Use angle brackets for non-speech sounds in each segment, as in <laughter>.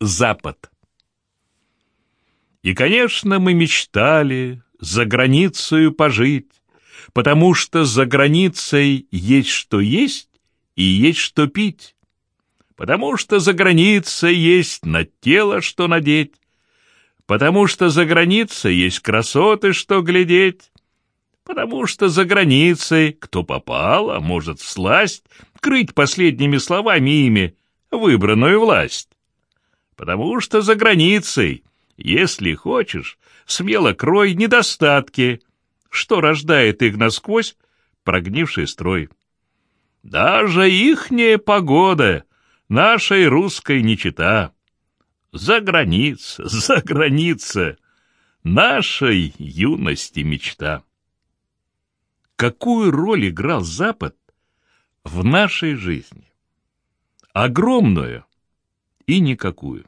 Запад. И, конечно, мы мечтали за границей пожить, потому что за границей есть что есть и есть что пить, потому что за границей есть на тело что надеть, потому что за границей есть красоты что глядеть, потому что за границей кто попал, а может всласть крыть последними словами ими выбранную власть, потому что за границей — если хочешь, смело крой недостатки, что рождает их насквозь прогнивший строй. Даже ихняя погода нашей русской не чита. За граница, <laughs> за граница, нашей юности мечта. Какую роль играл Запад в нашей жизни? Огромную и никакую.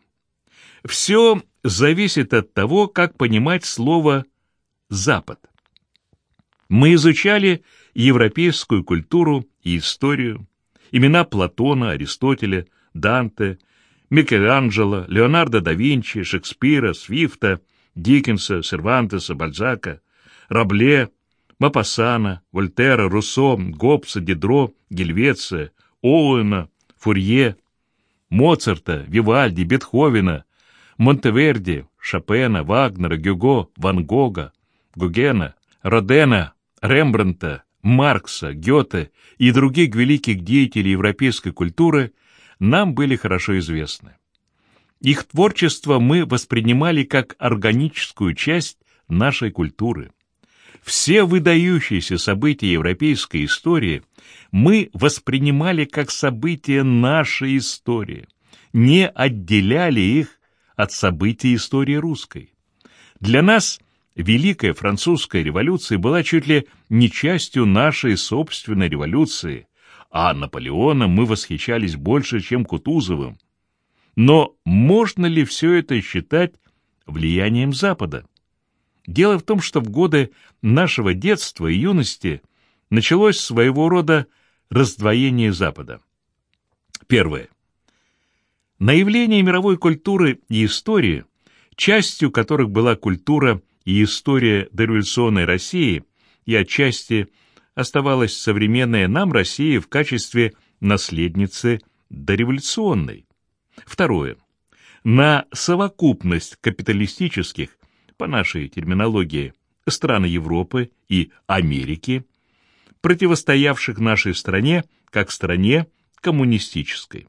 Все зависит от того, как понимать слово «Запад». Мы изучали европейскую культуру и историю, имена Платона, Аристотеля, Данте, Микеланджело, Леонардо да Винчи, Шекспира, Свифта, Диккенса, Сервантеса, Бальзака, Рабле, Мапассана, Вольтера, Руссо, Гоббса, Дидро, Гельвеция, Оуэна, Фурье, Моцарта, Вивальди, Бетховена, Монтеверди, Шопена, Вагнера, Гюго, Ван Гога, Гугена, Родена, Рембрандта, Маркса, Гёте и других великих деятелей европейской культуры нам были хорошо известны. Их творчество мы воспринимали как органическую часть нашей культуры. Все выдающиеся события европейской истории мы воспринимали как события нашей истории, не отделяли их от событий истории русской. Для нас Великая Французская революция была чуть ли не частью нашей собственной революции, а Наполеоном мы восхищались больше, чем Кутузовым. Но можно ли все это считать влиянием Запада? Дело в том, что в годы нашего детства и юности началось своего рода раздвоение Запада. Первое. На явление мировой культуры и истории, частью которых была культура и история дореволюционной России, и отчасти оставалась современная нам Россия в качестве наследницы дореволюционной. Второе. На совокупность капиталистических, по нашей терминологии, стран Европы и Америки, противостоявших нашей стране как стране коммунистической.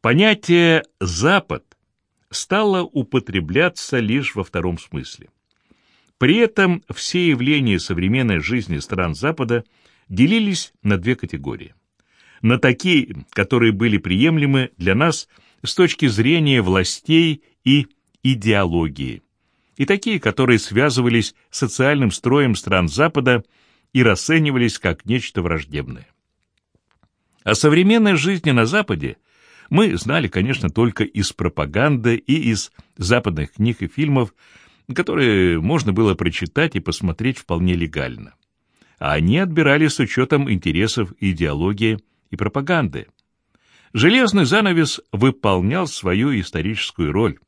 Понятие «Запад» стало употребляться лишь во втором смысле. При этом все явления современной жизни стран Запада делились на две категории. На такие, которые были приемлемы для нас с точки зрения властей и идеологии, и такие, которые связывались с социальным строем стран Запада и расценивались как нечто враждебное. О современной жизни на Западе мы знали, конечно, только из пропаганды и из западных книг и фильмов, которые можно было прочитать и посмотреть вполне легально. А они отбирали с учетом интересов идеологии и пропаганды. Железный занавес выполнял свою историческую роль.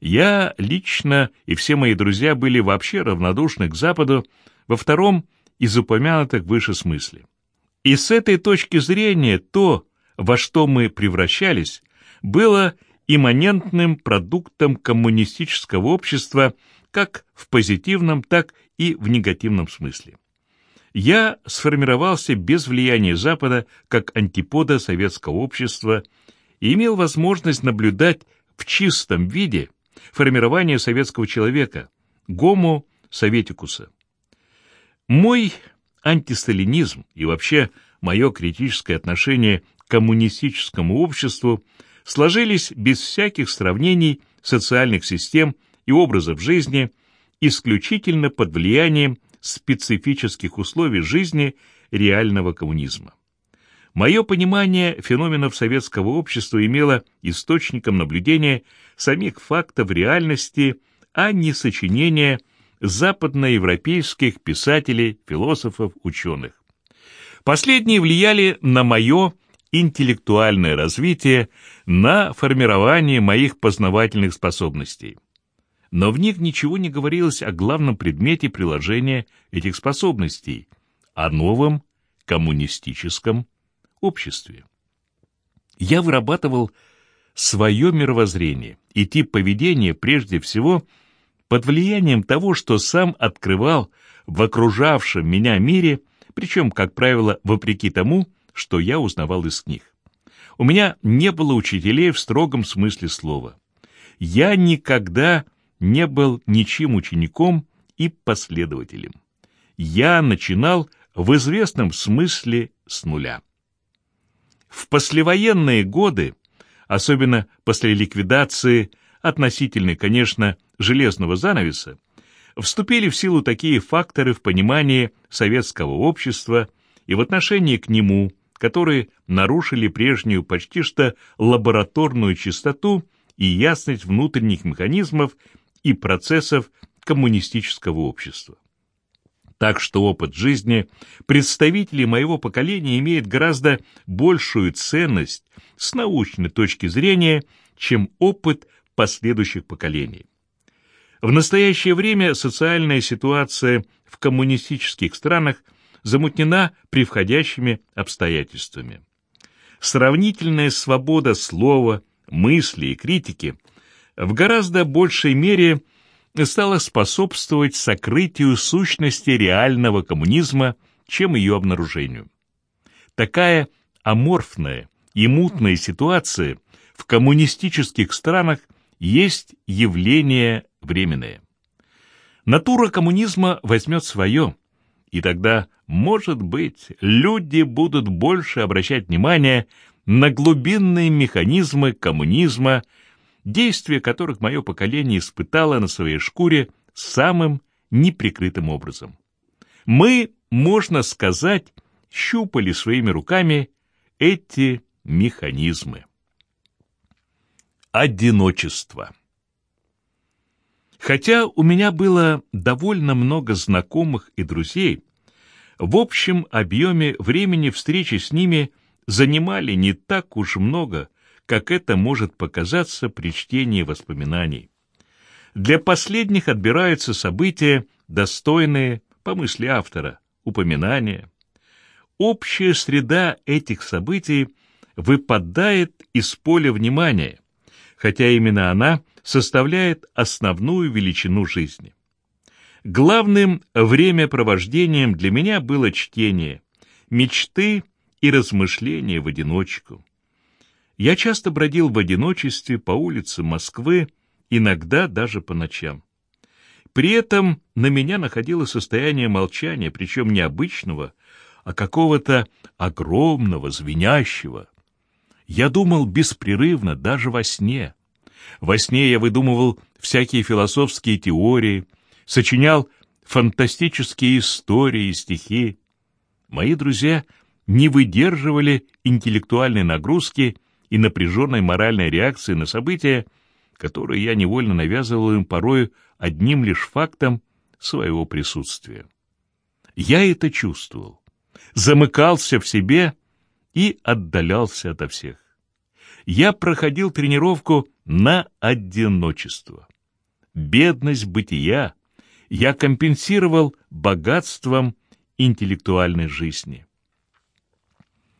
Я лично и все мои друзья были вообще равнодушны к Западу во втором из упомянутых выше смысле. И с этой точки зрения то, во что мы превращались, было имманентным продуктом коммунистического общества как в позитивном, так и в негативном смысле. Я сформировался без влияния Запада как антипода советского общества и имел возможность наблюдать в чистом виде формирование советского человека, гому советикуса. Мой антисталинизм и вообще мое критическое отношение коммунистическому обществу сложились без всяких сравнений социальных систем и образов жизни исключительно под влиянием специфических условий жизни реального коммунизма. Мое понимание феноменов советского общества имело источником наблюдения самих фактов реальности, а не сочинения западноевропейских писателей, философов, ученых. Последние влияли на мое интеллектуальное развитие на формирование моих познавательных способностей. Но в них ничего не говорилось о главном предмете приложения этих способностей, о новом коммунистическом обществе. Я вырабатывал свое мировоззрение и тип поведения прежде всего под влиянием того, что сам открывал в окружавшем меня мире, причем, как правило, вопреки тому, что я узнавал из книг. У меня не было учителей в строгом смысле слова. Я никогда не был ничьим учеником и последователем. Я начинал в известном смысле с нуля. В послевоенные годы, особенно после ликвидации относительной, конечно, железного занавеса, вступили в силу такие факторы в понимании советского общества и в отношении к нему, которые нарушили прежнюю почти что лабораторную чистоту и ясность внутренних механизмов и процессов коммунистического общества. Так что опыт жизни представителей моего поколения имеет гораздо большую ценность с научной точки зрения, чем опыт последующих поколений. В настоящее время социальная ситуация в коммунистических странах замутнена превходящими обстоятельствами. Сравнительная свобода слова, мысли и критики в гораздо большей мере стала способствовать сокрытию сущности реального коммунизма, чем ее обнаружению. Такая аморфная и мутная ситуация в коммунистических странах есть явление временное. Натура коммунизма возьмет свое, и тогда, может быть, люди будут больше обращать внимание на глубинные механизмы коммунизма, действия которых мое поколение испытало на своей шкуре самым неприкрытым образом. Мы, можно сказать, щупали своими руками эти механизмы. Одиночество. Хотя у меня было довольно много знакомых и друзей, в общем объеме времени встречи с ними занимали не так уж много, как это может показаться при чтении воспоминаний. Для последних отбираются события, достойные, по мысли автора, упоминания. Общая среда этих событий выпадает из поля внимания, хотя именно она составляет основную величину жизни. Главным времяпровождением для меня было чтение, мечты и размышления в одиночку. Я часто бродил в одиночестве по улицам Москвы, иногда даже по ночам. При этом на меня находило состояние молчания, причем не обычного, а какого-то огромного, звенящего. Я думал беспрерывно, даже во сне. Во сне я выдумывал всякие философские теории, сочинял фантастические истории и стихи. Мои друзья не выдерживали интеллектуальной нагрузки и напряженной моральной реакции на события, которые я невольно навязывал им порою одним лишь фактом своего присутствия. Я это чувствовал, замыкался в себе и отдалялся ото всех я проходил тренировку на одиночество. Бедность бытия я компенсировал богатством интеллектуальной жизни.